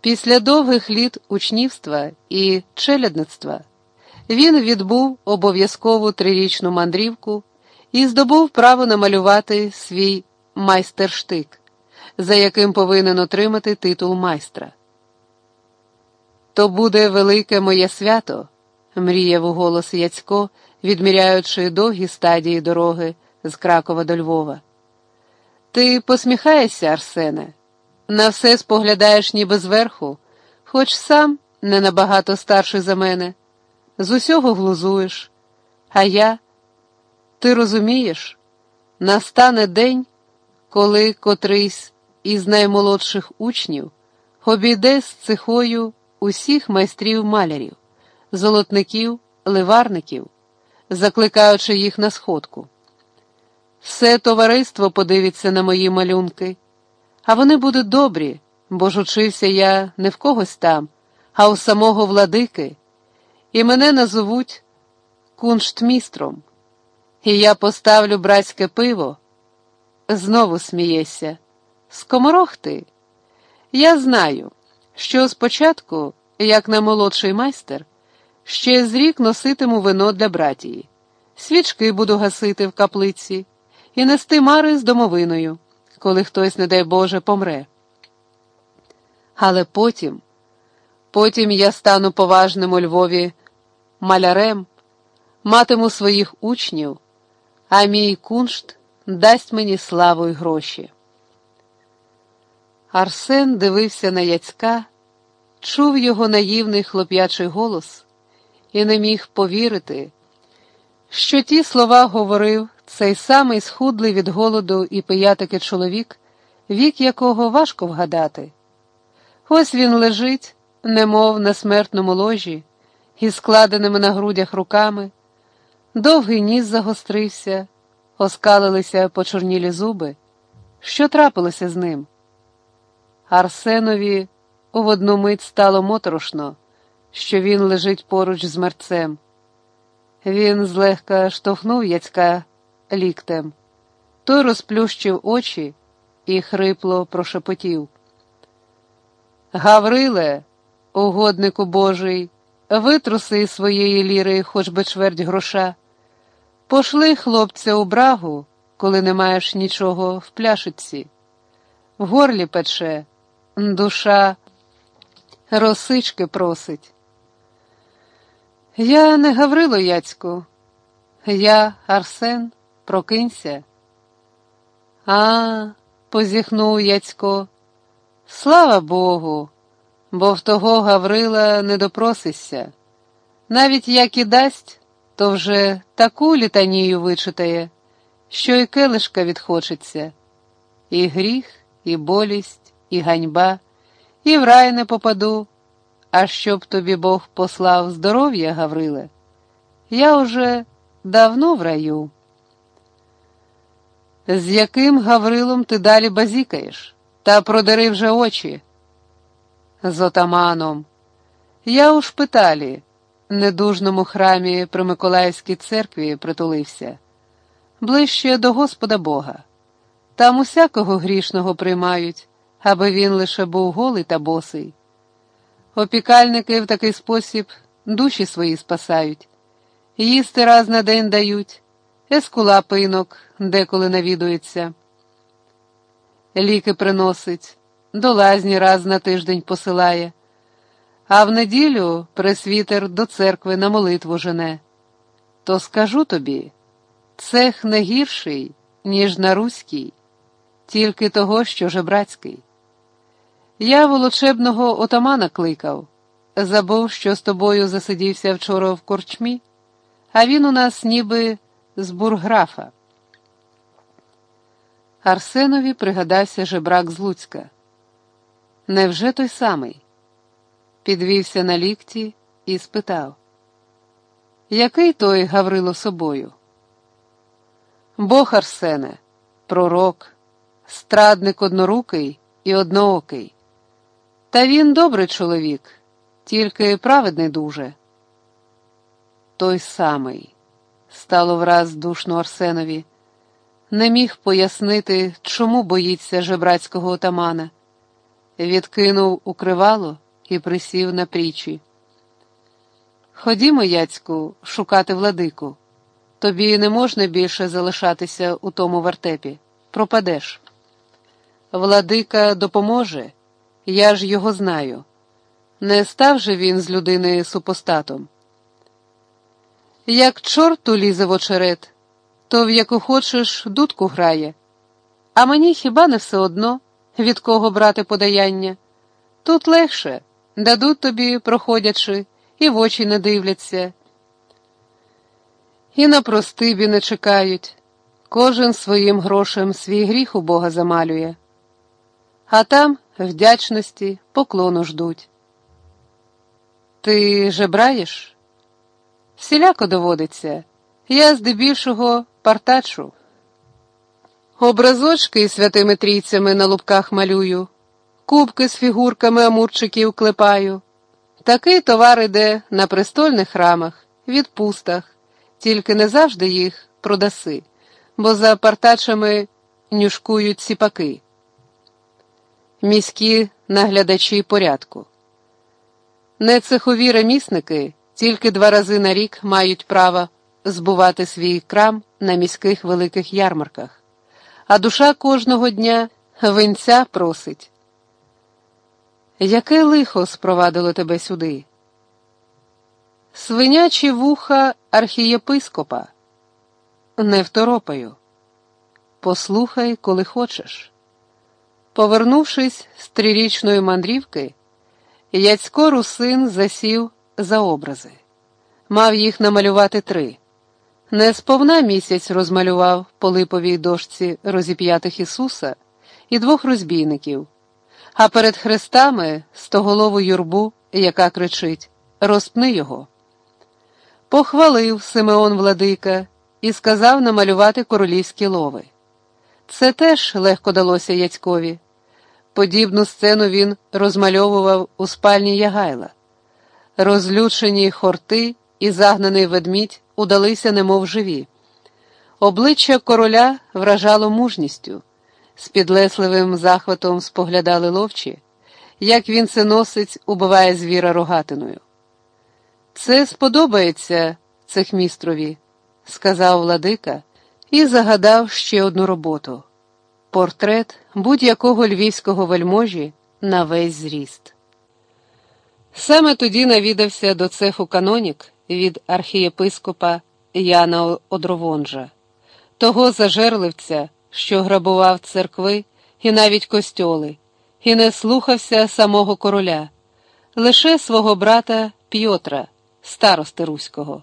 Після довгих літ учнівства і челядництва він відбув обов'язкову трирічну мандрівку і здобув право намалювати свій майстерштик, за яким повинен отримати титул майстра. То буде велике моє свято, мріяв у голос Яцько, відміряючи довгі стадії дороги з Кракова до Львова. Ти посміхаєшся, Арсене, на все споглядаєш ніби зверху, хоч сам не набагато старший за мене, з усього глузуєш. А я, ти розумієш, настане день, коли котрийсь із наймолодших учнів обійде з цихою усіх майстрів малярів, золотників, ливарників, закликаючи їх на сходку. Все товариство подивиться на мої малюнки, а вони будуть добрі, бо ж учився я не в когось там, а у самого владики, і мене назовуть кунштмістром. І я поставлю братське пиво. Знову смієшся. Скоморох ти. Я знаю, що спочатку, як наймолодший майстер, ще з рік носитиму вино для братії, свічки буду гасити в каплиці і нести мари з домовиною, коли хтось, не дай Боже, помре. Але потім, потім я стану поважним у Львові малярем, матиму своїх учнів, а мій куншт дасть мені славу й гроші. Арсен дивився на Яцька, чув його наївний хлоп'ячий голос і не міг повірити, що ті слова говорив цей самий схудлий від голоду і пиятики чоловік, вік якого важко вгадати. Ось він лежить, немов на смертному ложі, із складеними на грудях руками, довгий ніс загострився, оскалилися почорнілі зуби. Що трапилося з ним? Арсенові в одну мить стало моторошно, що він лежить поруч з мерцем. Він злегка штовхнув яцька ліктем. Той розплющив очі і хрипло прошепотів. Гавриле, угоднику Божий, витруси своєї ліри хоч би чверть гроша. Пошли хлопця у брагу, коли не маєш нічого в пляшиці. В горлі пече, душа росички просить. Я не Гаврило Яцьку, я Арсен, прокинься. А, позіхнув Яцько, слава Богу, бо в того Гаврила не допросишся. Навіть як і дасть, то вже таку літанію вичитає, що і келишка відхочеться, і гріх, і болість, і ганьба, і в рай не попаду. А щоб тобі Бог послав здоров'я, Гавриле, я уже давно в раю. З яким Гаврилом ти далі базікаєш, та продери вже очі? З отаманом. Я у шпиталі, недужному храмі при Миколаївській церкві притулився, ближче до Господа Бога. Там усякого грішного приймають, аби він лише був голий та босий. Опікальники в такий спосіб душі свої спасають, їсти раз на день дають, ескула пинок деколи навідується, ліки приносить, до лазні раз на тиждень посилає, а в неділю пресвітер до церкви на молитву жене. То скажу тобі, цех не гірший, ніж на руський, тільки того, що жебрацький. Я волочебного отамана кликав, забув, що з тобою засидівся вчора в корчмі, а він у нас ніби з бурграфа. Арсенові пригадався жебрак з Луцька. Невже той самий? Підвівся на лікті і спитав, який той Гаврило собою? Бог Арсене, пророк, страдник однорукий і одноокий. Та він добрий чоловік, тільки праведний дуже. Той самий, стало враз душно Арсенові, не міг пояснити, чому боїться жебрацького отамана. відкинув укривало і присів на прічі. Ходімо, Яцьку, шукати владику. Тобі не можна більше залишатися у тому вертепі. Пропадеш. Владика допоможе, я ж його знаю. Не став же він з людини супостатом. Як чорту лізе в очерет, то в яку хочеш дудку грає, а мені хіба не все одно, від кого брати подаяння? Тут легше, дадуть тобі, проходячи, і в очі не дивляться. І на простибі не чекають, кожен своїм грошем свій гріх у Бога замалює, а там вдячності, поклону ждуть. Ти жебраєш? Всіляко доводиться, я здебільшого партачу. Образочки святими трійцями на лубках малюю, кубки з фігурками амурчиків клепаю. Такий товар іде на престольних храмах, відпустах, тільки не завжди їх продаси, бо за партачами нюшкують сіпаки. Міські наглядачі порядку. Не цехові ремісники тільки два рази на рік мають право збувати свій крам на міських великих ярмарках, а душа кожного дня винця просить. Яке лихо спровадило тебе сюди? Свинячі вуха архієпископа. Не второпаю. Послухай, коли хочеш. Повернувшись з трирічної мандрівки, Яцько русин засів за образи. Мав їх намалювати три. Не сповна місяць розмалював по липовій дошці розіп'ятих Ісуса і двох розбійників, а перед хрестами стоголову юрбу, яка кричить Розпни його. Похвалив Симеон Владика і сказав намалювати королівські лови. Це теж легко далося Яцькові. Подібну сцену він розмальовував у спальні Ягайла. Розлючені хорти і загнаний ведмідь удалися, немов живі. Обличчя короля вражало мужністю, з підлесливим захватом споглядали ловчі, як він це носить, убиває звіра рогатиною. Це сподобається цехмістрові, сказав владика і загадав ще одну роботу портрет будь-якого львівського вельможі на весь зріст. Саме тоді навідався до цеху канонік від архієпископа Яна Одровонжа, того зажерливця, що грабував церкви і навіть костьоли, і не слухався самого короля, лише свого брата П'єтра, старости Руського.